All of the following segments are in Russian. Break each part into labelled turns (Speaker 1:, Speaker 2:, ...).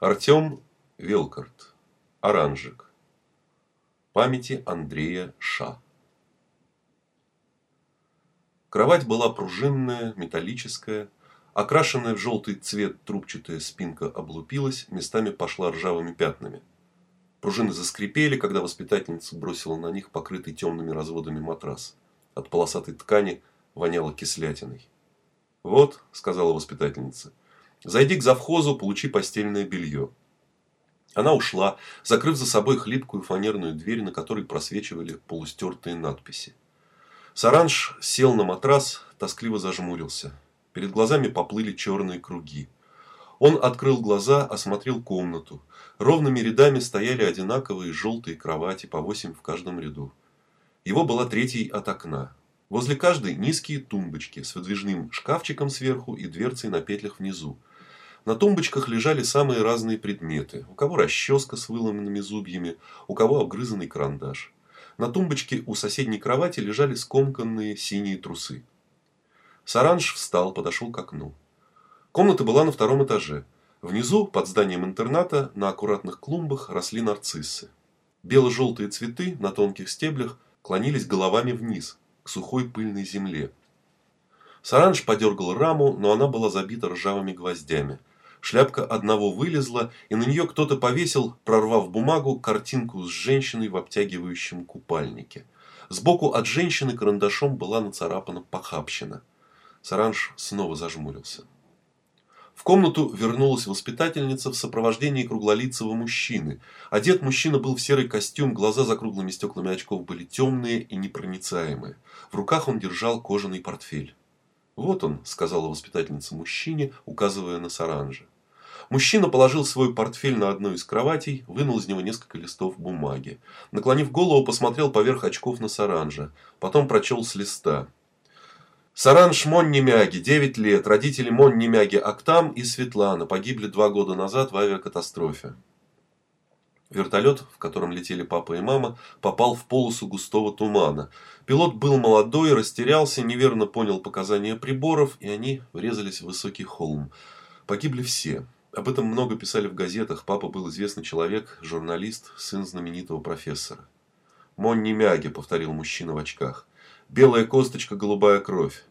Speaker 1: Артем Велкарт. Оранжик. Памяти Андрея Ша. Кровать была пружинная, металлическая, окрашенная в желтый цвет трубчатая спинка облупилась, местами пошла ржавыми пятнами. Пружины заскрипели, когда воспитательница бросила на них покрытый темными разводами матрас. От полосатой ткани воняло кислятиной. «Вот», – сказала воспитательница, – «зайди к завхозу, получи постельное белье». Она ушла, закрыв за собой хлипкую фанерную дверь, на которой просвечивали полустертые надписи. Саранж сел на матрас, тоскливо зажмурился. Перед глазами поплыли черные круги. Он открыл глаза, осмотрел комнату. Ровными рядами стояли одинаковые желтые кровати, по восемь в каждом ряду. Его была третьей от окна. Возле каждой низкие тумбочки с выдвижным шкафчиком сверху и дверцей на петлях внизу. На тумбочках лежали самые разные предметы. У кого расческа с выломанными зубьями, у кого обгрызанный карандаш. На тумбочке у соседней кровати лежали скомканные синие трусы. Саранж встал, подошел к окну. Комната была на втором этаже. Внизу, под зданием интерната, на аккуратных клумбах росли нарциссы. Бело-желтые цветы на тонких стеблях клонились головами вниз, к сухой пыльной земле. Саранж подергал раму, но она была забита ржавыми гвоздями. Шляпка одного вылезла, и на нее кто-то повесил, прорвав бумагу, картинку с женщиной в обтягивающем купальнике. Сбоку от женщины карандашом была нацарапана похабщина. Саранж снова зажмурился. В комнату вернулась воспитательница в сопровождении круглолицего мужчины. Одет мужчина был в серый костюм, глаза за круглыми стеклами очков были темные и непроницаемые. В руках он держал кожаный портфель. «Вот он», – сказала воспитательница мужчине, указывая на Саранжа. Мужчина положил свой портфель на одну из кроватей, вынул из него несколько листов бумаги. Наклонив голову, посмотрел поверх очков на Саранжа. Потом прочел с листа. Саранж Монни Мяги, 9 лет. Родители Монни Мяги Актам и Светлана погибли два года назад в авиакатастрофе. Вертолет, в котором летели папа и мама, попал в полосу густого тумана. Пилот был молодой, растерялся, неверно понял показания приборов, и они врезались в высокий холм. Погибли все. Об этом много писали в газетах. Папа был известный человек, журналист, сын знаменитого профессора. «Монни Мяги», — повторил мужчина в очках. «Белая косточка, голубая кровь.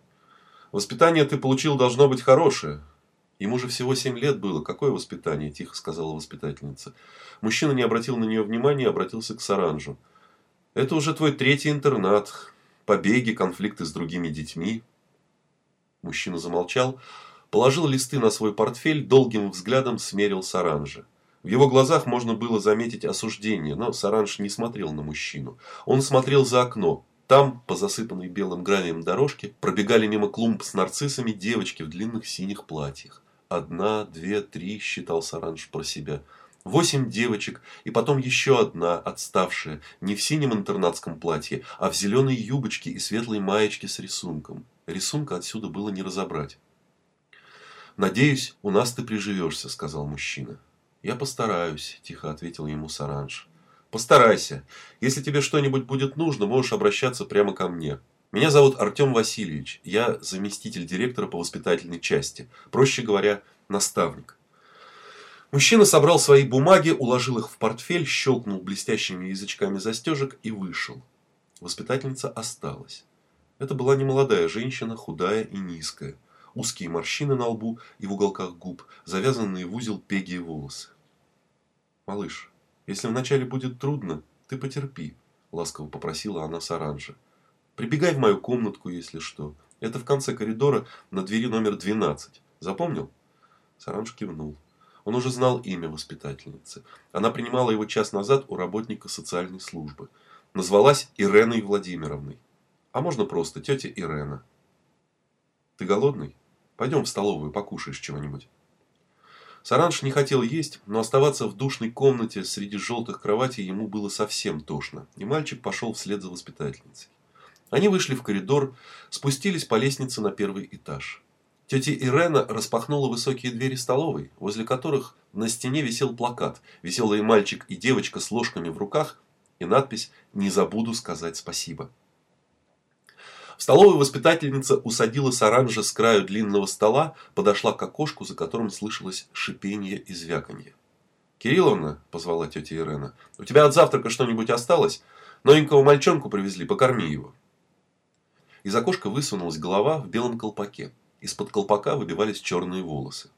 Speaker 1: Воспитание ты получил должно быть хорошее. Ему же всего семь лет было. Какое воспитание? Тихо сказала воспитательница. Мужчина не обратил на нее внимания, обратился к Саранжу. Это уже твой третий интернат. Побеги, конфликты с другими детьми. Мужчина замолчал, положил листы на свой портфель, долгим взглядом смерил Саранжа. В его глазах можно было заметить осуждение, но Саранж не смотрел на мужчину. Он смотрел за окно. Там, по засыпанной белым гравием дорожке, пробегали мимо клумб с нарциссами девочки в длинных синих платьях. Одна, две, три, считал Саранж про себя. Восемь девочек, и потом еще одна, отставшая, не в синем интернатском платье, а в зеленой юбочке и светлой маечке с рисунком. Рисунка отсюда было не разобрать. «Надеюсь, у нас ты приживешься», — сказал мужчина. «Я постараюсь», — тихо ответил ему Саранж. «Постарайся. Если тебе что-нибудь будет нужно, можешь обращаться прямо ко мне. Меня зовут Артем Васильевич. Я заместитель директора по воспитательной части. Проще говоря, наставник. Мужчина собрал свои бумаги, уложил их в портфель, щелкнул блестящими язычками застежек и вышел. Воспитательница осталась. Это была немолодая женщина, худая и низкая. Узкие морщины на лбу и в уголках губ, завязанные в узел пеги волосы. «Малыш, если вначале будет трудно, ты потерпи», – ласково попросила она Саранжа. Прибегай в мою комнатку, если что. Это в конце коридора на двери номер 12. Запомнил? Саранж кивнул. Он уже знал имя воспитательницы. Она принимала его час назад у работника социальной службы. Назвалась Иреной Владимировной. А можно просто тетя Ирена. Ты голодный? Пойдем в столовую, покушаешь чего-нибудь. Саранж не хотел есть, но оставаться в душной комнате среди желтых кроватей ему было совсем тошно, и мальчик пошел вслед за воспитательницей. Они вышли в коридор, спустились по лестнице на первый этаж. Тетя Ирена распахнула высокие двери столовой, возле которых на стене висел плакат «Веселый мальчик и девочка с ложками в руках» и надпись «Не забуду сказать спасибо». В столовой воспитательница усадила Саранжа с краю длинного стола, подошла к окошку, за которым слышалось шипение и звяканье. «Кирилловна», – позвала тетя Ирена, – «у тебя от завтрака что-нибудь осталось? Новенького мальчонку привезли, покорми его». Из окошка высунулась голова в белом колпаке. Из-под колпака выбивались черные волосы.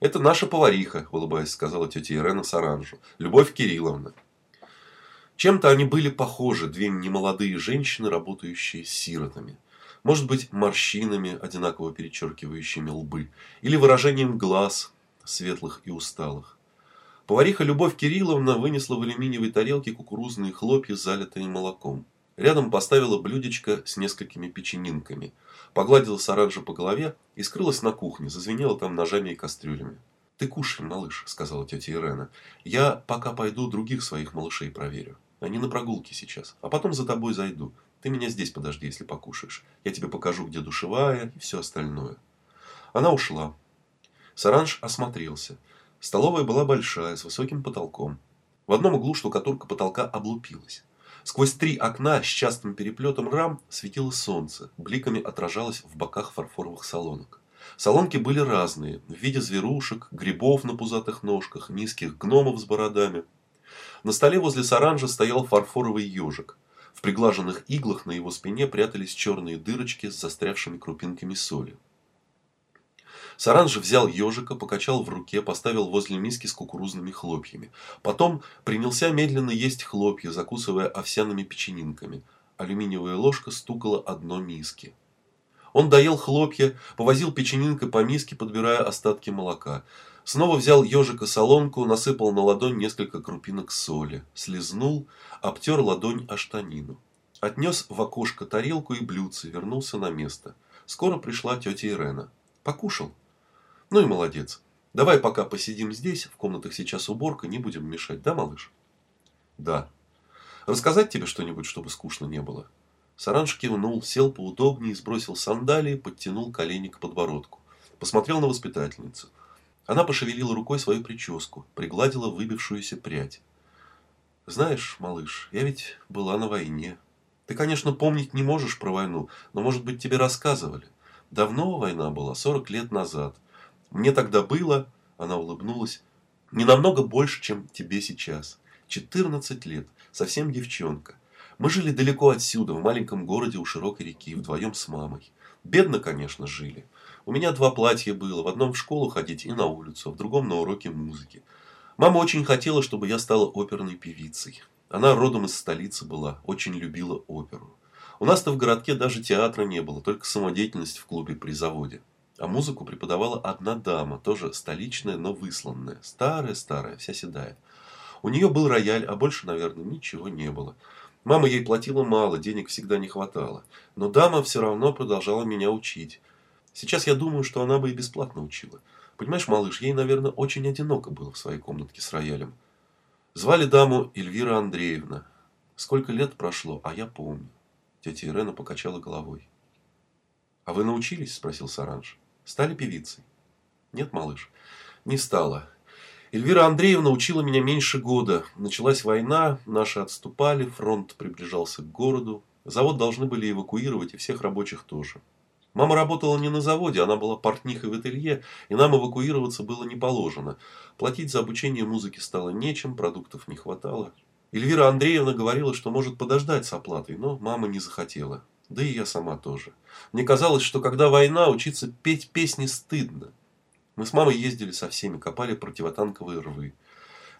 Speaker 1: «Это наша повариха», – улыбаясь, сказала тетя Ирена Саранжу. «Любовь Кирилловна». Чем-то они были похожи, две немолодые женщины, работающие с сиротами. Может быть, морщинами, одинаково перечеркивающими лбы, или выражением глаз, светлых и усталых. Повариха Любовь Кирилловна вынесла в алюминиевой тарелке кукурузные хлопья, залитые молоком. Рядом поставила блюдечко с несколькими печенинками. Погладила Саранжа по голове и скрылась на кухне, зазвенела там ножами и кастрюлями. «Ты кушай, малыш», – сказала тетя Ирена. «Я пока пойду других своих малышей проверю. Они на прогулке сейчас. А потом за тобой зайду. Ты меня здесь подожди, если покушаешь. Я тебе покажу, где душевая и все остальное». Она ушла. Саранж осмотрелся. Столовая была большая, с высоким потолком. В одном углу штукатурка потолка облупилась. Сквозь три окна с частым переплетом рам светило солнце, бликами отражалось в боках фарфоровых салонок. Салонки были разные, в виде зверушек, грибов на пузатых ножках, низких гномов с бородами. На столе возле саранжа стоял фарфоровый ежик. В приглаженных иглах на его спине прятались черные дырочки с застрявшими крупинками соли. Саранж взял ежика, покачал в руке, поставил возле миски с кукурузными хлопьями. Потом принялся медленно есть хлопья, закусывая овсяными печенинками. Алюминиевая ложка стукала одно миски. Он доел хлопья, повозил печенинкой по миске, подбирая остатки молока. Снова взял ежика солонку, насыпал на ладонь несколько крупинок соли. Слизнул, обтер ладонь о штанину. Отнес в окошко тарелку и блюдце, вернулся на место. Скоро пришла тетя Ирена. Покушал. Ну и молодец. Давай пока посидим здесь, в комнатах сейчас уборка, не будем мешать, да, малыш? Да. Рассказать тебе что-нибудь, чтобы скучно не было? Саранж кивнул, сел поудобнее, сбросил сандалии, подтянул колени к подбородку. Посмотрел на воспитательницу. Она пошевелила рукой свою прическу, пригладила выбившуюся прядь. «Знаешь, малыш, я ведь была на войне. Ты, конечно, помнить не можешь про войну, но, может быть, тебе рассказывали. Давно война была, сорок лет назад. Мне тогда было, она улыбнулась, не намного больше, чем тебе сейчас. Четырнадцать лет, совсем девчонка. Мы жили далеко отсюда, в маленьком городе у широкой реки, вдвоем с мамой. Бедно, конечно, жили. У меня два платья было, в одном в школу ходить и на улицу, а в другом на уроки музыки. Мама очень хотела, чтобы я стала оперной певицей. Она родом из столицы была, очень любила оперу. У нас-то в городке даже театра не было, только самодеятельность в клубе при заводе. А музыку преподавала одна дама, тоже столичная, но высланная. Старая-старая, вся седая. У нее был рояль, а больше, наверное, ничего не было. Мама ей платила мало, денег всегда не хватало. Но дама все равно продолжала меня учить. Сейчас я думаю, что она бы и бесплатно учила. Понимаешь, малыш, ей, наверное, очень одиноко было в своей комнатке с роялем. Звали даму Эльвира Андреевна. Сколько лет прошло, а я помню. Тетя Ирена покачала головой. «А вы научились?» – спросил Саранж. Стали певицей? Нет, малыш, не стала. Эльвира Андреевна учила меня меньше года. Началась война, наши отступали, фронт приближался к городу. Завод должны были эвакуировать, и всех рабочих тоже. Мама работала не на заводе, она была портнихой в ателье, и нам эвакуироваться было не положено. Платить за обучение музыке стало нечем, продуктов не хватало. Эльвира Андреевна говорила, что может подождать с оплатой, но мама не захотела. Да и я сама тоже. Мне казалось, что когда война, учиться петь песни стыдно. Мы с мамой ездили со всеми, копали противотанковые рвы.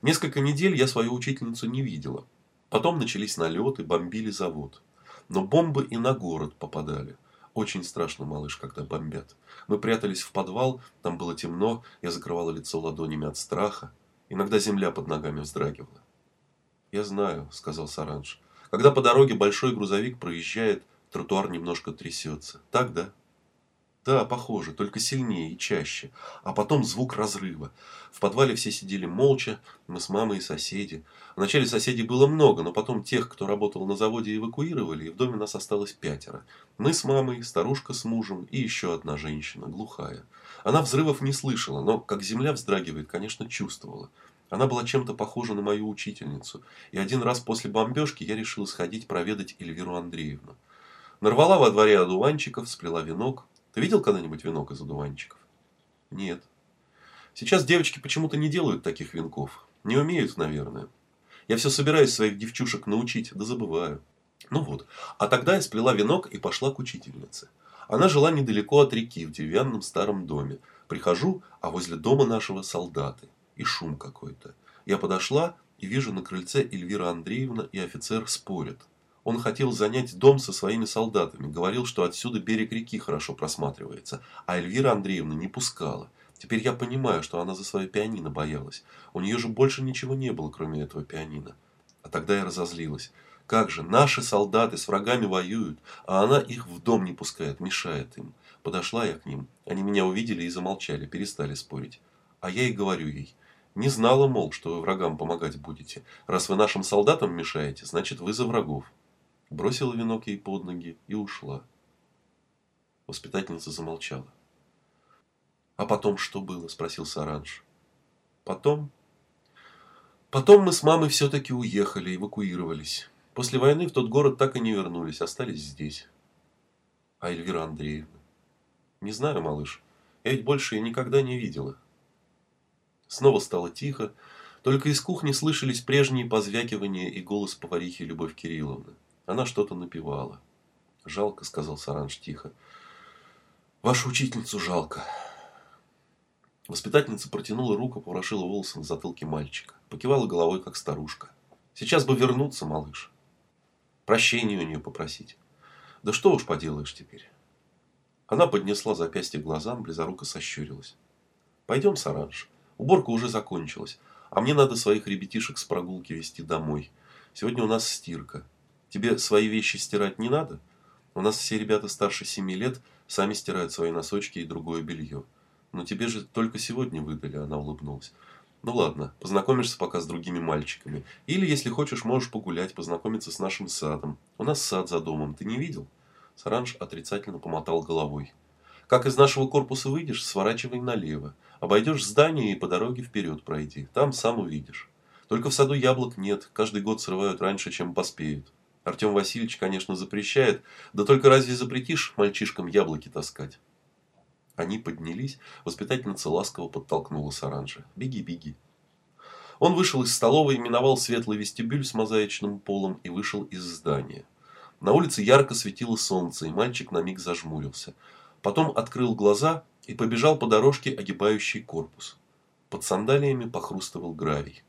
Speaker 1: Несколько недель я свою учительницу не видела. Потом начались налеты, бомбили завод. Но бомбы и на город попадали. Очень страшно, малыш, когда бомбят. Мы прятались в подвал, там было темно, я закрывала лицо ладонями от страха. Иногда земля под ногами вздрагивала. «Я знаю», — сказал Саранж. «Когда по дороге большой грузовик проезжает, Тротуар немножко трясется. Так, да? Да, похоже, только сильнее и чаще. А потом звук разрыва. В подвале все сидели молча, мы с мамой и соседи. Вначале соседей было много, но потом тех, кто работал на заводе, эвакуировали, и в доме нас осталось пятеро. Мы с мамой, старушка с мужем и еще одна женщина, глухая. Она взрывов не слышала, но как земля вздрагивает, конечно, чувствовала. Она была чем-то похожа на мою учительницу, и один раз после бомбежки я решил сходить проведать Эльвиру Андреевну. Нарвала во дворе одуванчиков, сплела венок. Ты видел когда-нибудь венок из одуванчиков? Нет. Сейчас девочки почему-то не делают таких венков. Не умеют, наверное. Я все собираюсь своих девчушек научить, да забываю. Ну вот. А тогда я сплела венок и пошла к учительнице. Она жила недалеко от реки, в деревянном старом доме. Прихожу, а возле дома нашего солдаты. И шум какой-то. Я подошла и вижу на крыльце Эльвира Андреевна и офицер спорят. Он хотел занять дом со своими солдатами. Говорил, что отсюда берег реки хорошо просматривается. А Эльвира Андреевна не пускала. Теперь я понимаю, что она за свое пианино боялась. У нее же больше ничего не было, кроме этого пианино. А тогда я разозлилась. Как же, наши солдаты с врагами воюют, а она их в дом не пускает, мешает им. Подошла я к ним. Они меня увидели и замолчали, перестали спорить. А я и говорю ей. Не знала, мол, что вы врагам помогать будете. Раз вы нашим солдатам мешаете, значит вы за врагов. Бросила венок ей под ноги и ушла. Воспитательница замолчала. «А потом что было?» – спросил Саранж. «Потом?» «Потом мы с мамой все-таки уехали, эвакуировались. После войны в тот город так и не вернулись, остались здесь». «А Эльвира Андреевна?» «Не знаю, малыш. Я ведь больше ее никогда не видела». Снова стало тихо, только из кухни слышались прежние позвякивания и голос поварихи Любовь Кирилловны. Она что-то напевала. «Жалко», — сказал Саранж тихо. «Вашу учительницу жалко». Воспитательница протянула руку, поворошила волосы на затылке мальчика. Покивала головой, как старушка. «Сейчас бы вернуться, малыш. Прощения у нее попросить. Да что уж поделаешь теперь». Она поднесла запястье к глазам, близоруко сощурилась. «Пойдем, Саранж. Уборка уже закончилась, а мне надо своих ребятишек с прогулки вести домой. Сегодня у нас стирка. Тебе свои вещи стирать не надо? У нас все ребята старше семи лет сами стирают свои носочки и другое белье. Но тебе же только сегодня выдали, она улыбнулась. Ну ладно, познакомишься пока с другими мальчиками. Или, если хочешь, можешь погулять, познакомиться с нашим садом. У нас сад за домом, ты не видел? Саранж отрицательно помотал головой. Как из нашего корпуса выйдешь, сворачивай налево. Обойдешь здание и по дороге вперед пройди. Там сам увидишь. Только в саду яблок нет, каждый год срывают раньше, чем поспеют. Артем Васильевич, конечно, запрещает, да только разве запретишь мальчишкам яблоки таскать? Они поднялись, воспитательница ласково подтолкнула Саранжа. «Беги, беги». Он вышел из столовой, миновал светлый вестибюль с мозаичным полом и вышел из здания. На улице ярко светило солнце, и мальчик на миг зажмурился. Потом открыл глаза и побежал по дорожке, огибающей корпус. Под сандалиями похрустывал гравий.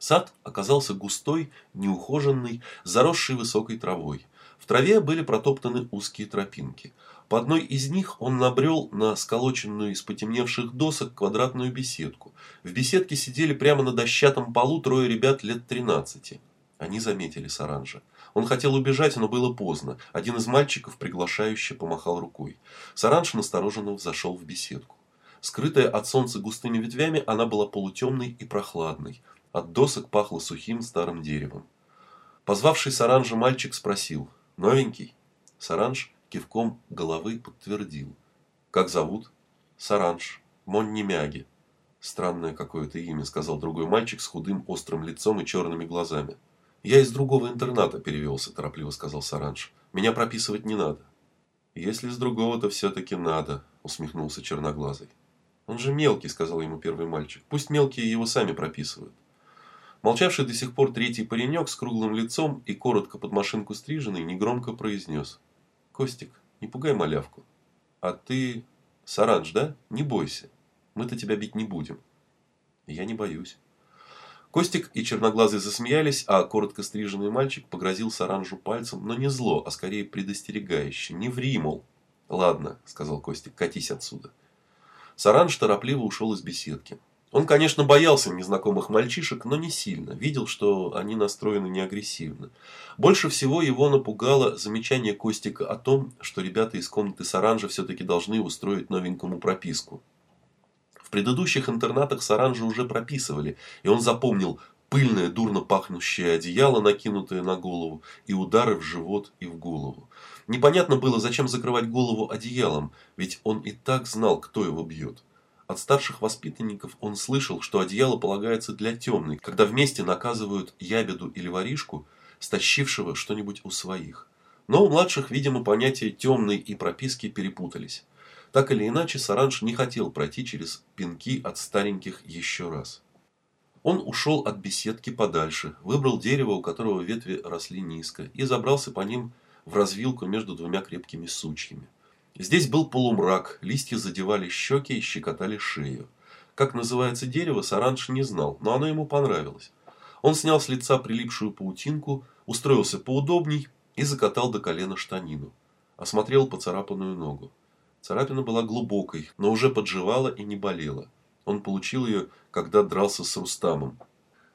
Speaker 1: Сад оказался густой, неухоженный, заросший высокой травой. В траве были протоптаны узкие тропинки – по одной из них он набрел на сколоченную из потемневших досок квадратную беседку. В беседке сидели прямо на дощатом полу трое ребят лет 13. Они заметили Саранжа. Он хотел убежать, но было поздно. Один из мальчиков приглашающе помахал рукой. Саранж настороженно зашел в беседку. Скрытая от солнца густыми ветвями, она была полутемной и прохладной. От досок пахло сухим старым деревом. Позвавший Саранжа мальчик спросил «Новенький?» Саранж кивком головы подтвердил. «Как зовут?» «Саранж. Монни Мяги». «Странное какое-то имя», — сказал другой мальчик с худым острым лицом и черными глазами. «Я из другого интерната перевелся», — торопливо сказал Саранж. «Меня прописывать не надо». «Если с другого, то все-таки надо», — усмехнулся черноглазый. «Он же мелкий», — сказал ему первый мальчик. «Пусть мелкие его сами прописывают». Молчавший до сих пор третий паренек с круглым лицом и коротко под машинку стриженный негромко произнес. Костик, не пугай малявку. А ты Саранж, да? Не бойся. Мы-то тебя бить не будем. Я не боюсь. Костик и Черноглазый засмеялись, а коротко стриженный мальчик погрозил Саранжу пальцем, но не зло, а скорее предостерегающе. Не ври, мол. Ладно, сказал Костик, катись отсюда. Саранж торопливо ушел из беседки. Он, конечно, боялся незнакомых мальчишек, но не сильно. Видел, что они настроены не агрессивно. Больше всего его напугало замечание Костика о том, что ребята из комнаты Саранжа все-таки должны устроить новенькому прописку. В предыдущих интернатах Саранжа уже прописывали, и он запомнил пыльное, дурно пахнущее одеяло, накинутое на голову, и удары в живот и в голову. Непонятно было, зачем закрывать голову одеялом, ведь он и так знал, кто его бьет. От старших воспитанников он слышал, что одеяло полагается для темной, когда вместе наказывают ябеду или воришку, стащившего что-нибудь у своих. Но у младших, видимо, понятия темной и прописки перепутались. Так или иначе, Саранж не хотел пройти через пинки от стареньких еще раз. Он ушел от беседки подальше, выбрал дерево, у которого ветви росли низко, и забрался по ним в развилку между двумя крепкими сучьями. Здесь был полумрак, листья задевали щеки и щекотали шею. Как называется дерево, Саранж не знал, но оно ему понравилось. Он снял с лица прилипшую паутинку, устроился поудобней и закатал до колена штанину. Осмотрел поцарапанную ногу. Царапина была глубокой, но уже подживала и не болела. Он получил ее, когда дрался с Рустамом.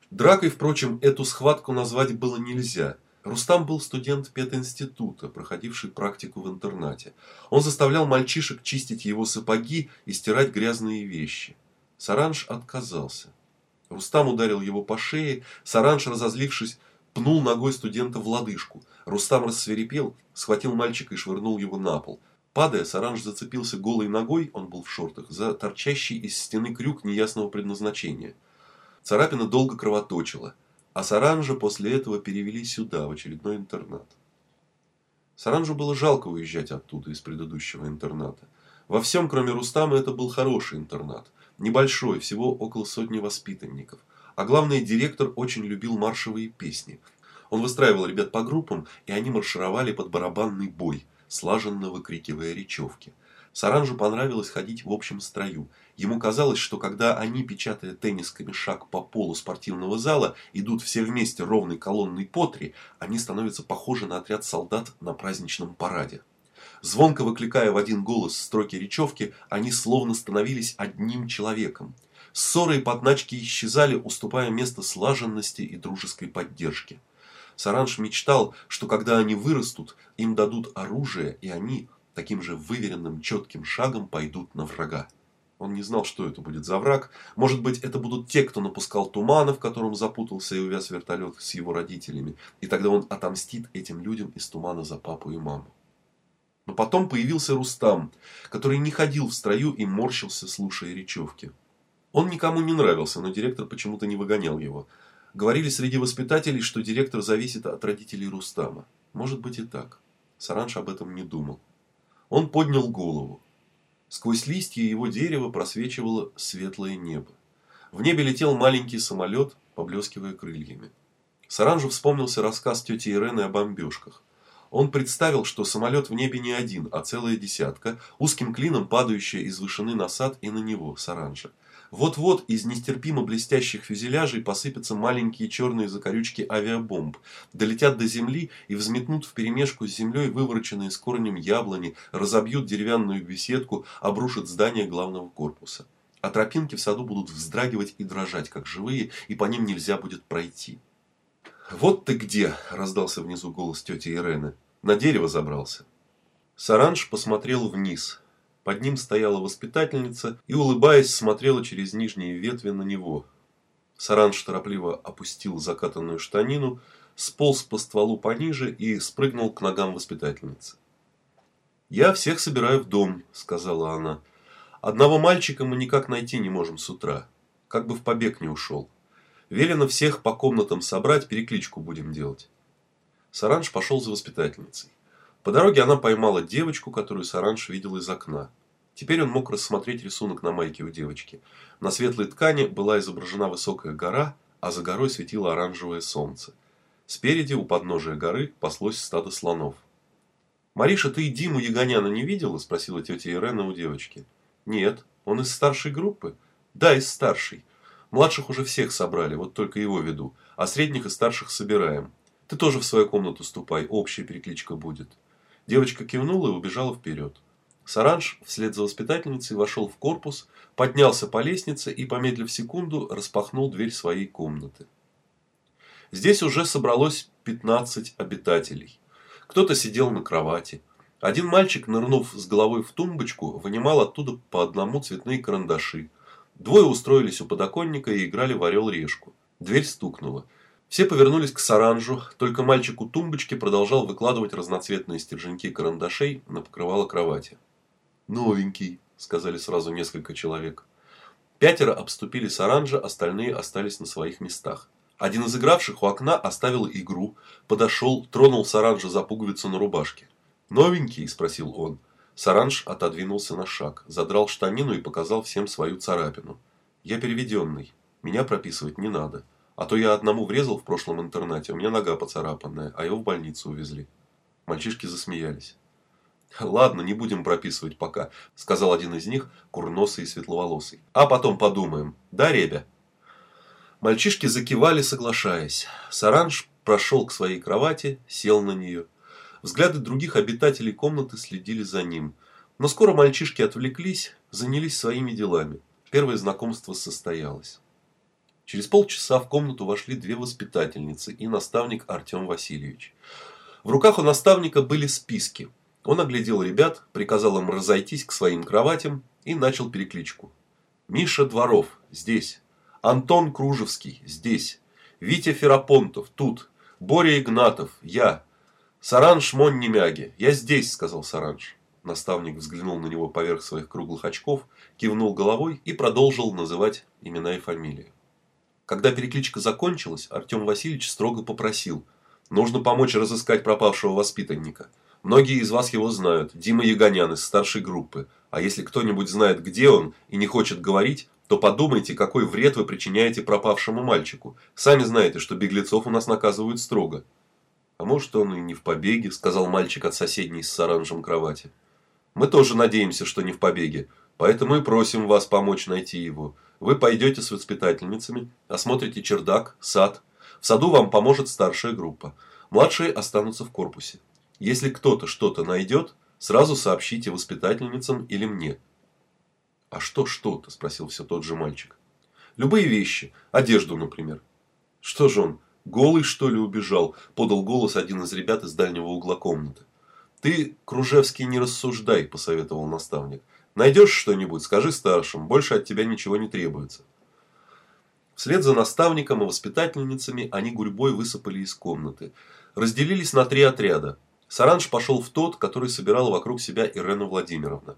Speaker 1: Дракой, впрочем, эту схватку назвать было нельзя. Рустам был студент пединститута, проходивший практику в интернате. Он заставлял мальчишек чистить его сапоги и стирать грязные вещи. Саранж отказался. Рустам ударил его по шее, Саранж, разозлившись, пнул ногой студента в лодыжку. Рустам рассверепел, схватил мальчика и швырнул его на пол. Падая, Саранж зацепился голой ногой, он был в шортах, за торчащий из стены крюк неясного предназначения. Царапина долго кровоточила, а Саранжа после этого перевели сюда, в очередной интернат. Саранжу было жалко уезжать оттуда, из предыдущего интерната. Во всем, кроме Рустама, это был хороший интернат. Небольшой, всего около сотни воспитанников. А главное, директор очень любил маршевые песни. Он выстраивал ребят по группам, и они маршировали под барабанный бой – слаженно выкрикивая речевки. Саранжу понравилось ходить в общем строю. Ему казалось, что когда они, печатая теннисками шаг по полу спортивного зала, идут все вместе ровной колонной по три, они становятся похожи на отряд солдат на праздничном параде. Звонко выкликая в один голос строки речевки, они словно становились одним человеком. Ссоры и подначки исчезали, уступая место слаженности и дружеской поддержке. Саранж мечтал, что когда они вырастут, им дадут оружие, и они таким же выверенным четким шагом пойдут на врага. Он не знал, что это будет за враг. Может быть, это будут те, кто напускал тумана, в котором запутался и увяз вертолет с его родителями. И тогда он отомстит этим людям из тумана за папу и маму. Но потом появился Рустам, который не ходил в строю и морщился, слушая речевки. Он никому не нравился, но директор почему-то не выгонял его. Говорили среди воспитателей, что директор зависит от родителей Рустама. Может быть и так. Саранж об этом не думал. Он поднял голову. Сквозь листья его дерева просвечивало светлое небо. В небе летел маленький самолет, поблескивая крыльями. Саранжу вспомнился рассказ тети Ирены о бомбежках. Он представил, что самолет в небе не один, а целая десятка, узким клином падающая из вышины на сад и на него, Саранжа. Вот-вот из нестерпимо блестящих фюзеляжей посыпятся маленькие черные закорючки авиабомб, долетят до земли и взметнут вперемешку с землей вывороченные с корнем яблони, разобьют деревянную беседку, обрушат здание главного корпуса. А тропинки в саду будут вздрагивать и дрожать, как живые, и по ним нельзя будет пройти. «Вот ты где!» – раздался внизу голос тети Ирены. «На дерево забрался». Саранж посмотрел вниз – под ним стояла воспитательница и, улыбаясь, смотрела через нижние ветви на него. Саранж торопливо опустил закатанную штанину, сполз по стволу пониже и спрыгнул к ногам воспитательницы. «Я всех собираю в дом», – сказала она. «Одного мальчика мы никак найти не можем с утра. Как бы в побег не ушел. Велено всех по комнатам собрать, перекличку будем делать». Саранж пошел за воспитательницей. По дороге она поймала девочку, которую Саранж видел из окна. Теперь он мог рассмотреть рисунок на майке у девочки. На светлой ткани была изображена высокая гора, а за горой светило оранжевое солнце. Спереди, у подножия горы, паслось стадо слонов. «Мариша, ты Диму Ягоняна не видела?» – спросила тетя Ирена у девочки. «Нет. Он из старшей группы?» «Да, из старшей. Младших уже всех собрали, вот только его веду. А средних и старших собираем. Ты тоже в свою комнату ступай, общая перекличка будет». Девочка кивнула и убежала вперед. Саранж вслед за воспитательницей вошел в корпус, поднялся по лестнице и, помедлив секунду, распахнул дверь своей комнаты. Здесь уже собралось 15 обитателей. Кто-то сидел на кровати. Один мальчик, нырнув с головой в тумбочку, вынимал оттуда по одному цветные карандаши. Двое устроились у подоконника и играли в орел-решку. Дверь стукнула. Все повернулись к Саранжу, только мальчик у тумбочки продолжал выкладывать разноцветные стерженьки карандашей на покрывало кровати. «Новенький», – сказали сразу несколько человек. Пятеро обступили Саранжа, остальные остались на своих местах. Один из игравших у окна оставил игру, подошел, тронул Саранжа за пуговицу на рубашке. «Новенький?» – спросил он. Саранж отодвинулся на шаг, задрал штанину и показал всем свою царапину. «Я переведенный. Меня прописывать не надо. А то я одному врезал в прошлом интернате, у меня нога поцарапанная, а его в больницу увезли. Мальчишки засмеялись. «Ладно, не будем прописывать пока», – сказал один из них, курносый и светловолосый. «А потом подумаем. Да, ребя?» Мальчишки закивали, соглашаясь. Саранж прошел к своей кровати, сел на нее. Взгляды других обитателей комнаты следили за ним. Но скоро мальчишки отвлеклись, занялись своими делами. Первое знакомство состоялось. Через полчаса в комнату вошли две воспитательницы и наставник Артем Васильевич. В руках у наставника были списки. Он оглядел ребят, приказал им разойтись к своим кроватям и начал перекличку. Миша Дворов здесь. Антон Кружевский здесь. Витя Ферапонтов тут. Боря Игнатов я. Саранж Мон Немяги. Я здесь, сказал Саранж. Наставник взглянул на него поверх своих круглых очков, кивнул головой и продолжил называть имена и фамилии. Когда перекличка закончилась, Артем Васильевич строго попросил – Нужно помочь разыскать пропавшего воспитанника. Многие из вас его знают. Дима Ягонян из старшей группы. А если кто-нибудь знает, где он и не хочет говорить, то подумайте, какой вред вы причиняете пропавшему мальчику. Сами знаете, что беглецов у нас наказывают строго. А может, он и не в побеге, сказал мальчик от соседней с оранжем кровати. Мы тоже надеемся, что не в побеге. Поэтому и просим вас помочь найти его. Вы пойдете с воспитательницами, осмотрите чердак, сад, в саду вам поможет старшая группа. Младшие останутся в корпусе. Если кто-то что-то найдет, сразу сообщите воспитательницам или мне. А что что-то? спросил все тот же мальчик. Любые вещи, одежду, например. Что же он, голый что ли убежал? Подал голос один из ребят из дальнего угла комнаты. Ты, Кружевский, не рассуждай, посоветовал наставник. Найдешь что-нибудь, скажи старшим, больше от тебя ничего не требуется. Вслед за наставником и воспитательницами они гурьбой высыпали из комнаты. Разделились на три отряда. Саранж пошел в тот, который собирала вокруг себя Ирена Владимировна.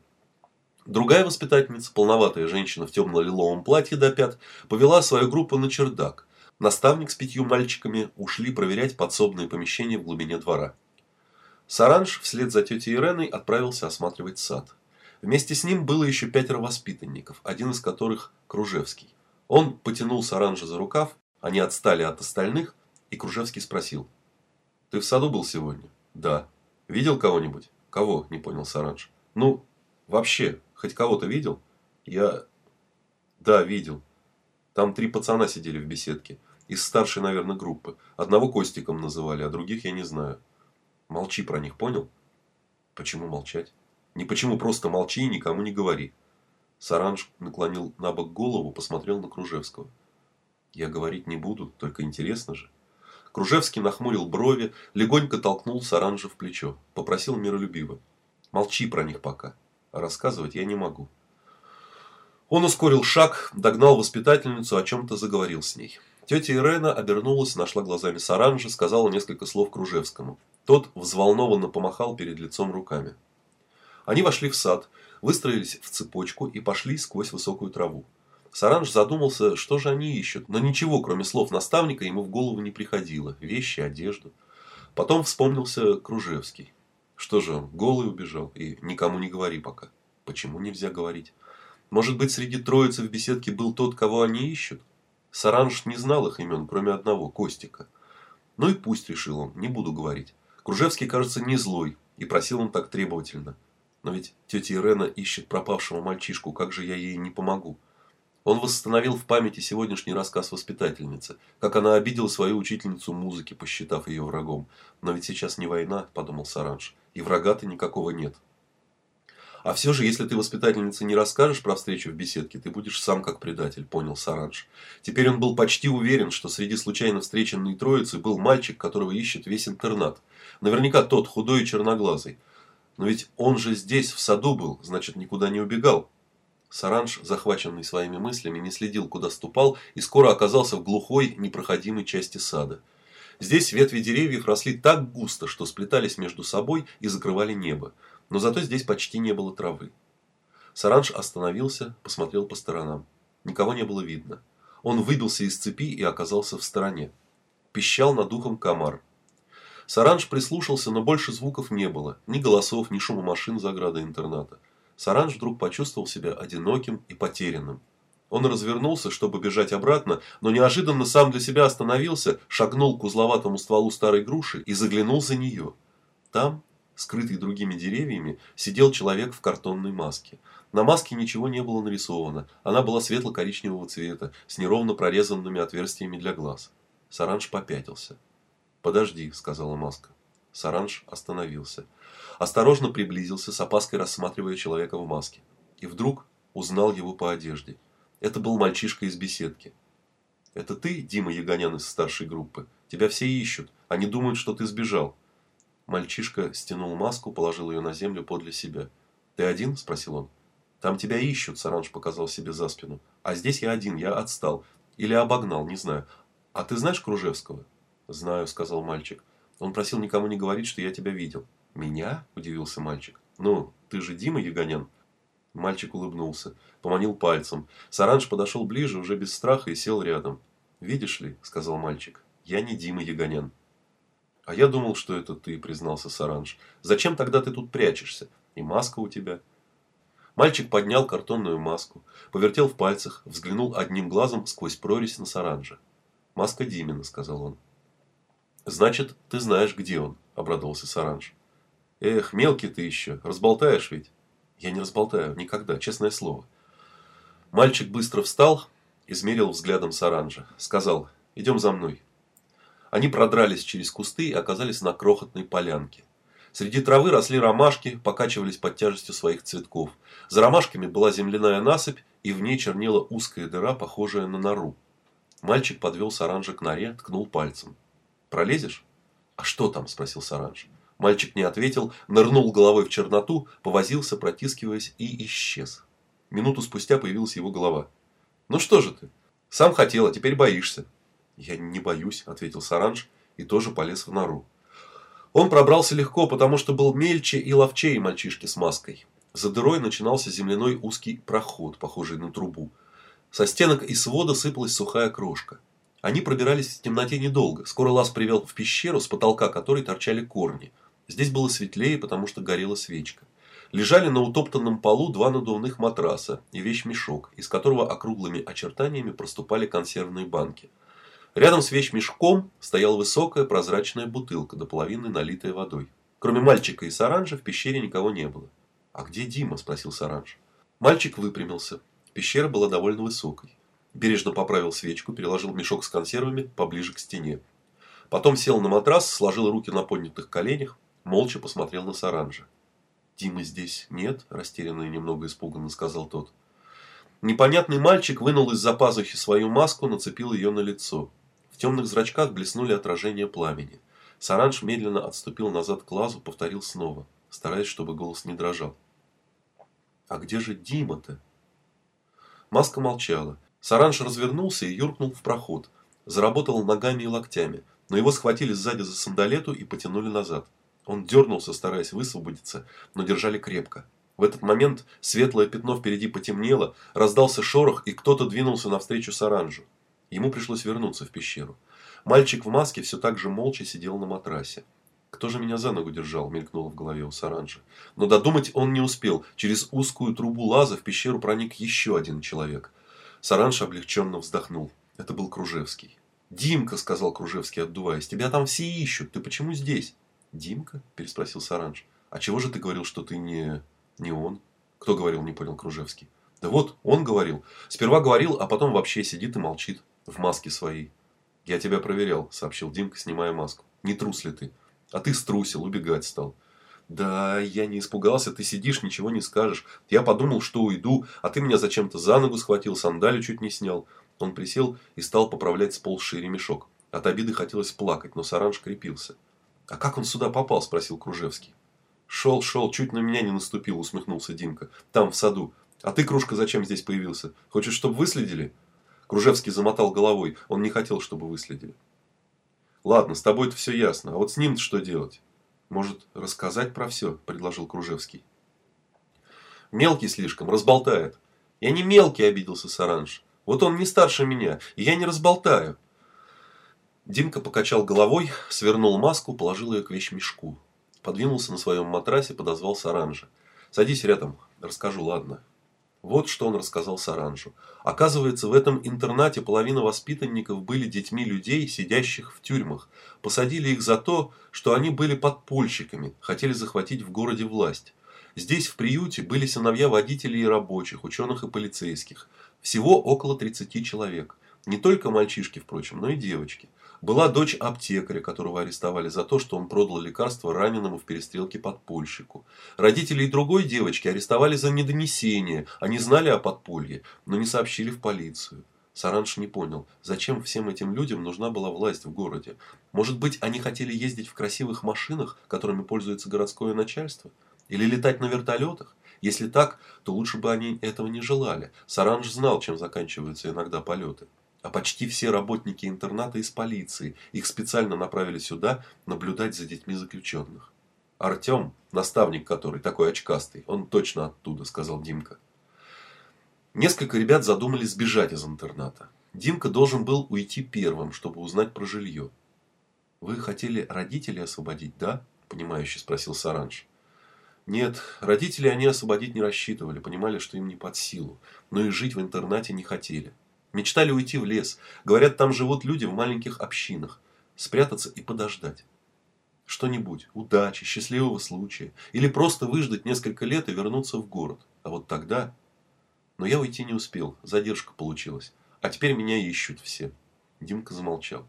Speaker 1: Другая воспитательница, полноватая женщина в темно-лиловом платье до пят, повела свою группу на чердак. Наставник с пятью мальчиками ушли проверять подсобные помещения в глубине двора. Саранж вслед за тетей Иреной отправился осматривать сад. Вместе с ним было еще пятеро воспитанников, один из которых Кружевский. Он потянул Саранжа за рукав, они отстали от остальных, и Кружевский спросил. «Ты в саду был сегодня?» «Да». «Видел кого-нибудь?» «Кого?» – не понял Саранж. «Ну, вообще, хоть кого-то видел?» «Я...» «Да, видел. Там три пацана сидели в беседке. Из старшей, наверное, группы. Одного Костиком называли, а других я не знаю. Молчи про них, понял?» «Почему молчать?» «Не почему, просто молчи и никому не говори». Саранж наклонил на бок голову, посмотрел на Кружевского. «Я говорить не буду, только интересно же». Кружевский нахмурил брови, легонько толкнул Саранжа в плечо. Попросил миролюбиво. «Молчи про них пока. А рассказывать я не могу». Он ускорил шаг, догнал воспитательницу, о чем-то заговорил с ней. Тетя Ирена обернулась, нашла глазами Саранжа, сказала несколько слов Кружевскому. Тот взволнованно помахал перед лицом руками. Они вошли в сад, выстроились в цепочку и пошли сквозь высокую траву. Саранж задумался, что же они ищут, но ничего, кроме слов наставника, ему в голову не приходило. Вещи, одежду. Потом вспомнился Кружевский. Что же он, голый убежал? И никому не говори пока. Почему нельзя говорить? Может быть, среди троицы в беседке был тот, кого они ищут? Саранж не знал их имен, кроме одного, Костика. Ну и пусть, решил он, не буду говорить. Кружевский, кажется, не злой, и просил он так требовательно. Но ведь тетя Ирена ищет пропавшего мальчишку, как же я ей не помогу? Он восстановил в памяти сегодняшний рассказ воспитательницы, как она обидела свою учительницу музыки, посчитав ее врагом. Но ведь сейчас не война, подумал Саранж, и врага-то никакого нет. А все же, если ты воспитательнице не расскажешь про встречу в беседке, ты будешь сам как предатель, понял Саранж. Теперь он был почти уверен, что среди случайно встреченной троицы был мальчик, которого ищет весь интернат. Наверняка тот, худой и черноглазый. Но ведь он же здесь, в саду был, значит, никуда не убегал. Саранж, захваченный своими мыслями, не следил, куда ступал, и скоро оказался в глухой, непроходимой части сада. Здесь ветви деревьев росли так густо, что сплетались между собой и закрывали небо. Но зато здесь почти не было травы. Саранж остановился, посмотрел по сторонам. Никого не было видно. Он выбился из цепи и оказался в стороне. Пищал над ухом комар. Саранж прислушался, но больше звуков не было. Ни голосов, ни шума машин за оградой интерната. Саранж вдруг почувствовал себя одиноким и потерянным. Он развернулся, чтобы бежать обратно, но неожиданно сам для себя остановился, шагнул к узловатому стволу старой груши и заглянул за нее. Там, скрытый другими деревьями, сидел человек в картонной маске. На маске ничего не было нарисовано. Она была светло-коричневого цвета, с неровно прорезанными отверстиями для глаз. Саранж попятился. «Подожди», — сказала маска. Саранж остановился. Осторожно приблизился, с опаской рассматривая человека в маске. И вдруг узнал его по одежде. Это был мальчишка из беседки. «Это ты, Дима Ягонян из старшей группы? Тебя все ищут. Они думают, что ты сбежал». Мальчишка стянул маску, положил ее на землю подле себя. «Ты один?» – спросил он. «Там тебя ищут», – Саранж показал себе за спину. «А здесь я один, я отстал. Или обогнал, не знаю. А ты знаешь Кружевского?» «Знаю», – сказал мальчик. «Он просил никому не говорить, что я тебя видел». «Меня?» – удивился мальчик. «Ну, ты же Дима Ягонян?» Мальчик улыбнулся, поманил пальцем. Саранж подошел ближе, уже без страха, и сел рядом. «Видишь ли», – сказал мальчик, – «я не Дима Ягонян». «А я думал, что это ты», – признался Саранж. «Зачем тогда ты тут прячешься? И маска у тебя». Мальчик поднял картонную маску, повертел в пальцах, взглянул одним глазом сквозь прорезь на Саранжа. «Маска Димина», – сказал он. «Значит, ты знаешь, где он», – обрадовался Саранж. «Эх, мелкий ты еще, разболтаешь ведь». Я не разболтаю, никогда, честное слово. Мальчик быстро встал, измерил взглядом Саранжа. Сказал, идем за мной. Они продрались через кусты и оказались на крохотной полянке. Среди травы росли ромашки, покачивались под тяжестью своих цветков. За ромашками была земляная насыпь, и в ней чернела узкая дыра, похожая на нору. Мальчик подвел Саранжа к норе, ткнул пальцем. «Пролезешь?» «А что там?» – спросил Саранж. Мальчик не ответил, нырнул головой в черноту, повозился, протискиваясь и исчез. Минуту спустя появилась его голова. «Ну что же ты? Сам хотел, а теперь боишься». «Я не боюсь», – ответил Саранж и тоже полез в нору. Он пробрался легко, потому что был мельче и ловчее мальчишки с маской. За дырой начинался земляной узкий проход, похожий на трубу. Со стенок и свода сыпалась сухая крошка. Они пробирались в темноте недолго. Скоро лаз привел в пещеру, с потолка которой торчали корни – Здесь было светлее, потому что горела свечка. Лежали на утоптанном полу два надувных матраса и вещмешок, из которого округлыми очертаниями проступали консервные банки. Рядом с вещмешком стояла высокая прозрачная бутылка, до половины налитая водой. Кроме мальчика и Саранжа в пещере никого не было. «А где Дима?» – спросил Саранж. Мальчик выпрямился. Пещера была довольно высокой. Бережно поправил свечку, переложил мешок с консервами поближе к стене. Потом сел на матрас, сложил руки на поднятых коленях, молча посмотрел на Саранжа. «Димы здесь нет?» – растерянно и немного испуганно сказал тот. Непонятный мальчик вынул из-за пазухи свою маску, нацепил ее на лицо. В темных зрачках блеснули отражения пламени. Саранж медленно отступил назад к лазу, повторил снова, стараясь, чтобы голос не дрожал. «А где же Дима-то?» Маска молчала. Саранж развернулся и юркнул в проход. Заработал ногами и локтями, но его схватили сзади за сандалету и потянули назад. Он дернулся, стараясь высвободиться, но держали крепко. В этот момент светлое пятно впереди потемнело, раздался шорох, и кто-то двинулся навстречу Саранжу. Ему пришлось вернуться в пещеру. Мальчик в маске все так же молча сидел на матрасе. «Кто же меня за ногу держал?» – мелькнуло в голове у Саранжа. Но додумать он не успел. Через узкую трубу лаза в пещеру проник еще один человек. Саранж облегченно вздохнул. Это был Кружевский. «Димка», – сказал Кружевский, отдуваясь, – «тебя там все ищут. Ты почему здесь?» «Димка?» – переспросил Саранж. «А чего же ты говорил, что ты не... не он?» «Кто говорил?» – не понял Кружевский. «Да вот, он говорил. Сперва говорил, а потом вообще сидит и молчит. В маске своей». «Я тебя проверял», – сообщил Димка, снимая маску. «Не трус ли ты? А ты струсил, убегать стал». «Да, я не испугался, ты сидишь, ничего не скажешь. Я подумал, что уйду, а ты меня зачем-то за ногу схватил, сандалию чуть не снял». Он присел и стал поправлять сползший ремешок. От обиды хотелось плакать, но Саранж крепился. «А как он сюда попал?» – спросил Кружевский. «Шел, шел, чуть на меня не наступил», – усмехнулся Димка. «Там, в саду. А ты, Кружка, зачем здесь появился? Хочешь, чтобы выследили?» Кружевский замотал головой. Он не хотел, чтобы выследили. «Ладно, с тобой-то все ясно. А вот с ним-то что делать?» «Может, рассказать про все?» – предложил Кружевский. «Мелкий слишком, разболтает». «Я не мелкий», – обиделся Саранж. «Вот он не старше меня, и я не разболтаю». Димка покачал головой, свернул маску, положил ее к вещмешку. Подвинулся на своем матрасе, подозвал Саранжа. «Садись рядом, расскажу, ладно?» Вот что он рассказал Саранжу. Оказывается, в этом интернате половина воспитанников были детьми людей, сидящих в тюрьмах. Посадили их за то, что они были подпольщиками, хотели захватить в городе власть. Здесь, в приюте, были сыновья водителей и рабочих, ученых и полицейских. Всего около 30 человек. Не только мальчишки, впрочем, но и девочки. Была дочь аптекаря, которого арестовали за то, что он продал лекарство раненому в перестрелке подпольщику. Родителей другой девочки арестовали за недонесение. Они знали о подполье, но не сообщили в полицию. Саранш не понял, зачем всем этим людям нужна была власть в городе. Может быть, они хотели ездить в красивых машинах, которыми пользуется городское начальство? Или летать на вертолетах? Если так, то лучше бы они этого не желали. Саранж знал, чем заканчиваются иногда полеты а почти все работники интерната из полиции. Их специально направили сюда наблюдать за детьми заключенных. Артем, наставник который, такой очкастый, он точно оттуда, сказал Димка. Несколько ребят задумались сбежать из интерната. Димка должен был уйти первым, чтобы узнать про жилье. «Вы хотели родителей освободить, да?» – понимающе спросил Саранж. Нет, родителей они освободить не рассчитывали, понимали, что им не под силу, но и жить в интернате не хотели. Мечтали уйти в лес. Говорят, там живут люди в маленьких общинах. Спрятаться и подождать. Что-нибудь, удачи, счастливого случая. Или просто выждать несколько лет и вернуться в город. А вот тогда... Но я уйти не успел, задержка получилась. А теперь меня ищут все. Димка замолчал.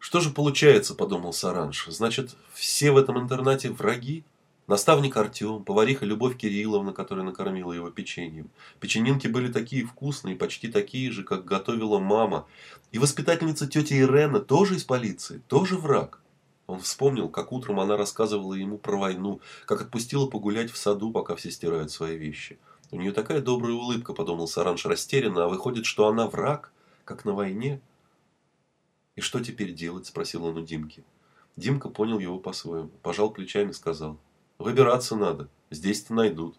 Speaker 1: Что же получается, подумал Саранж. Значит, все в этом интернате враги? Наставник Артем, повариха Любовь Кирилловна, которая накормила его печеньем. Печенинки были такие вкусные, почти такие же, как готовила мама. И воспитательница тетя Ирена тоже из полиции, тоже враг. Он вспомнил, как утром она рассказывала ему про войну, как отпустила погулять в саду, пока все стирают свои вещи. У нее такая добрая улыбка, подумал Саранж растерянно, а выходит, что она враг, как на войне. «И что теперь делать?» – спросил он у Димки. Димка понял его по-своему, пожал плечами и сказал – Выбираться надо. Здесь-то найдут.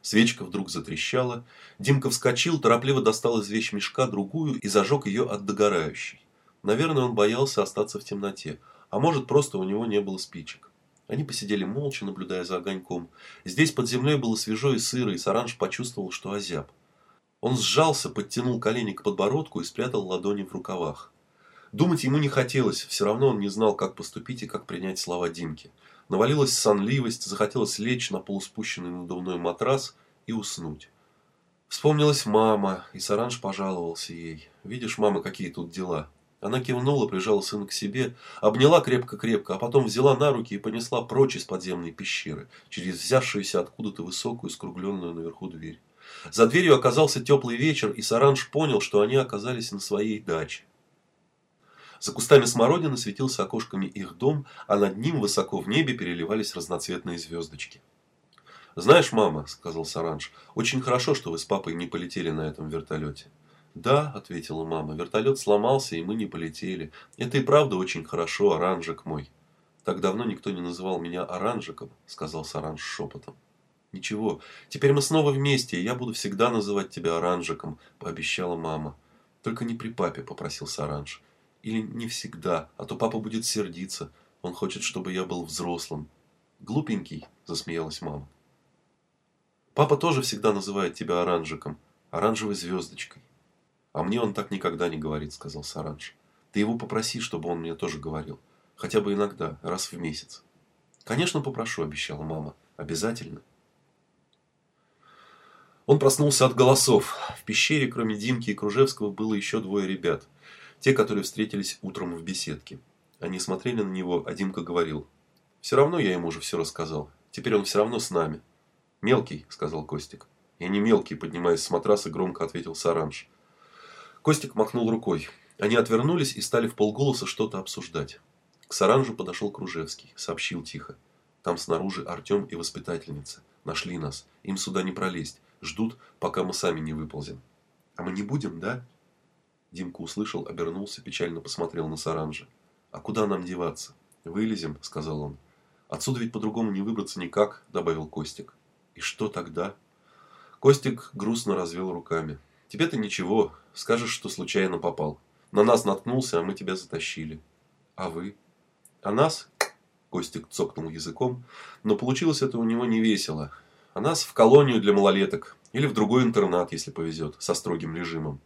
Speaker 1: Свечка вдруг затрещала. Димка вскочил, торопливо достал из вещмешка другую и зажег ее от догорающей. Наверное, он боялся остаться в темноте. А может, просто у него не было спичек. Они посидели молча, наблюдая за огоньком. Здесь под землей было свежо и сыро, и Саранж почувствовал, что озяб. Он сжался, подтянул колени к подбородку и спрятал ладони в рукавах. Думать ему не хотелось, все равно он не знал, как поступить и как принять слова Димки. Навалилась сонливость, захотелось лечь на полуспущенный надувной матрас и уснуть. Вспомнилась мама, и Саранж пожаловался ей. «Видишь, мама, какие тут дела?» Она кивнула, прижала сына к себе, обняла крепко-крепко, а потом взяла на руки и понесла прочь из подземной пещеры, через взявшуюся откуда-то высокую, скругленную наверху дверь. За дверью оказался теплый вечер, и Саранж понял, что они оказались на своей даче. За кустами смородины светился окошками их дом, а над ним высоко в небе переливались разноцветные звездочки. «Знаешь, мама», — сказал Саранж, — «очень хорошо, что вы с папой не полетели на этом вертолете». «Да», — ответила мама, — «вертолет сломался, и мы не полетели. Это и правда очень хорошо, оранжик мой». «Так давно никто не называл меня оранжиком», — сказал Саранж шепотом. «Ничего, теперь мы снова вместе, и я буду всегда называть тебя оранжиком», — пообещала мама. «Только не при папе», — попросил Саранж. Или не всегда, а то папа будет сердиться. Он хочет, чтобы я был взрослым. Глупенький, засмеялась мама. Папа тоже всегда называет тебя оранжиком, оранжевой звездочкой. А мне он так никогда не говорит, сказал Саранж. Ты его попроси, чтобы он мне тоже говорил. Хотя бы иногда, раз в месяц. Конечно, попрошу, обещала мама. Обязательно. Он проснулся от голосов. В пещере, кроме Димки и Кружевского, было еще двое ребят – те, которые встретились утром в беседке. Они смотрели на него, а Димка говорил. «Все равно я ему уже все рассказал. Теперь он все равно с нами». «Мелкий», — сказал Костик. «Я не мелкий», — поднимаясь с матраса, громко ответил Саранж. Костик махнул рукой. Они отвернулись и стали в полголоса что-то обсуждать. К Саранжу подошел Кружевский, сообщил тихо. «Там снаружи Артем и воспитательница. Нашли нас. Им сюда не пролезть. Ждут, пока мы сами не выползем». «А мы не будем, да?» Димка услышал, обернулся, печально посмотрел на Саранжа. «А куда нам деваться?» «Вылезем», — сказал он. «Отсюда ведь по-другому не выбраться никак», — добавил Костик. «И что тогда?» Костик грустно развел руками. «Тебе-то ничего. Скажешь, что случайно попал. На нас наткнулся, а мы тебя затащили». «А вы?» «А нас?» — Костик цокнул языком. Но получилось это у него не весело. «А нас в колонию для малолеток. Или в другой интернат, если повезет, со строгим режимом.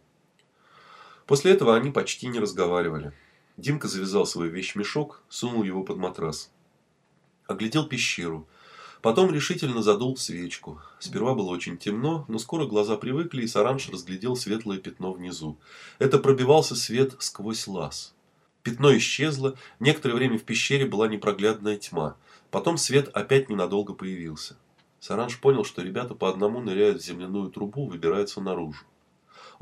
Speaker 1: После этого они почти не разговаривали. Димка завязал свой вещмешок, сунул его под матрас. Оглядел пещеру. Потом решительно задул свечку. Сперва было очень темно, но скоро глаза привыкли, и Саранж разглядел светлое пятно внизу. Это пробивался свет сквозь лаз. Пятно исчезло, некоторое время в пещере была непроглядная тьма. Потом свет опять ненадолго появился. Саранж понял, что ребята по одному ныряют в земляную трубу, выбираются наружу.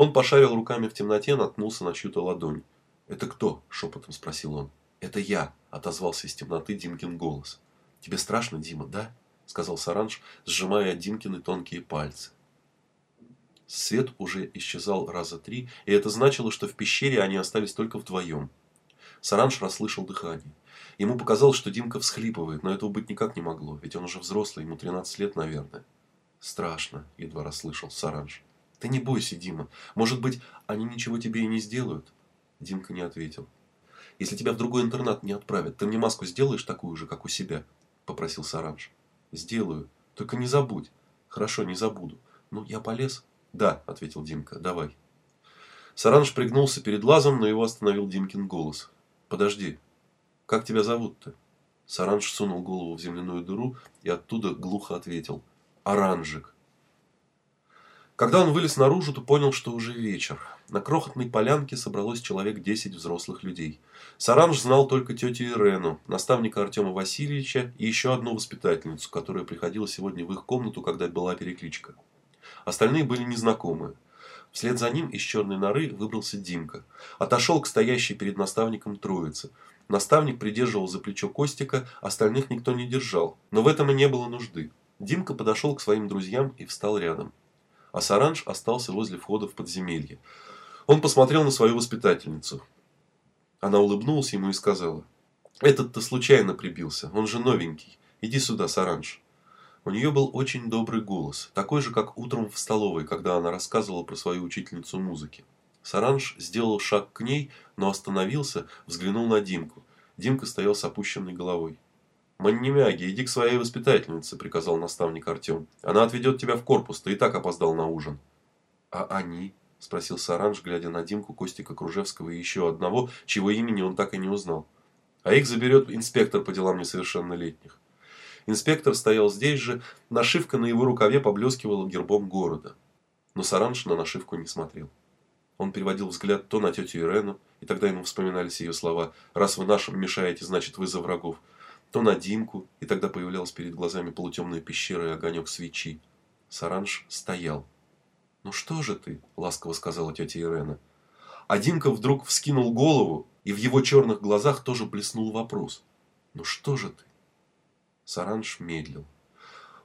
Speaker 1: Он пошарил руками в темноте, наткнулся на чью-то ладонь. «Это кто?» – шепотом спросил он. «Это я», – отозвался из темноты Димкин голос. «Тебе страшно, Дима, да?» – сказал Саранж, сжимая Димкины тонкие пальцы. Свет уже исчезал раза три, и это значило, что в пещере они остались только вдвоем. Саранж расслышал дыхание. Ему показалось, что Димка всхлипывает, но этого быть никак не могло, ведь он уже взрослый, ему 13 лет, наверное. «Страшно», – едва расслышал Саранж. «Ты не бойся, Дима. Может быть, они ничего тебе и не сделают?» Димка не ответил. «Если тебя в другой интернат не отправят, ты мне маску сделаешь такую же, как у себя?» – попросил Саранж. «Сделаю. Только не забудь». «Хорошо, не забуду. Ну, я полез?» «Да», – ответил Димка. «Давай». Саранж пригнулся перед лазом, но его остановил Димкин голос. «Подожди, как тебя зовут-то?» Саранж сунул голову в земляную дыру и оттуда глухо ответил. «Оранжик». Когда он вылез наружу, то понял, что уже вечер. На крохотной полянке собралось человек десять взрослых людей. Саранж знал только тетю Ирену, наставника Артема Васильевича и еще одну воспитательницу, которая приходила сегодня в их комнату, когда была перекличка. Остальные были незнакомые. Вслед за ним из черной норы выбрался Димка. Отошел к стоящей перед наставником троице. Наставник придерживал за плечо Костика, остальных никто не держал. Но в этом и не было нужды. Димка подошел к своим друзьям и встал рядом. А Саранж остался возле входа в подземелье. Он посмотрел на свою воспитательницу. Она улыбнулась ему и сказала. «Этот-то случайно прибился, он же новенький. Иди сюда, Саранж». У нее был очень добрый голос, такой же, как утром в столовой, когда она рассказывала про свою учительницу музыки. Саранж сделал шаг к ней, но остановился, взглянул на Димку. Димка стоял с опущенной головой. «Маннемяги, иди к своей воспитательнице», – приказал наставник Артем. «Она отведет тебя в корпус, ты и так опоздал на ужин». «А они?» – спросил Саранж, глядя на Димку, Костика Кружевского и еще одного, чьего имени он так и не узнал. «А их заберет инспектор по делам несовершеннолетних». Инспектор стоял здесь же, нашивка на его рукаве поблескивала гербом города. Но Саранж на нашивку не смотрел. Он переводил взгляд то на тетю Ирену, и тогда ему вспоминались ее слова «Раз вы нашим мешаете, значит вы за врагов», то на Димку, и тогда появлялась перед глазами полутемная пещера и огонек свечи. Саранж стоял. «Ну что же ты?» – ласково сказала тетя Ирена. А Димка вдруг вскинул голову, и в его черных глазах тоже блеснул вопрос. «Ну что же ты?» Саранж медлил.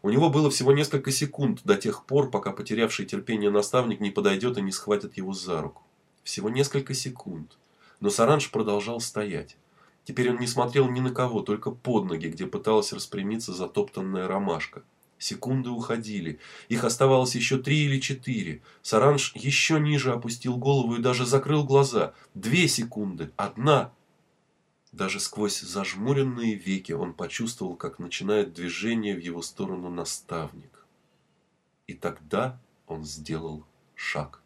Speaker 1: У него было всего несколько секунд до тех пор, пока потерявший терпение наставник не подойдет и не схватит его за руку. Всего несколько секунд. Но Саранж продолжал стоять. Теперь он не смотрел ни на кого, только под ноги, где пыталась распрямиться затоптанная ромашка. Секунды уходили. Их оставалось еще три или четыре. Саранж еще ниже опустил голову и даже закрыл глаза. Две секунды. Одна. Даже сквозь зажмуренные веки он почувствовал, как начинает движение в его сторону наставник. И тогда он сделал шаг.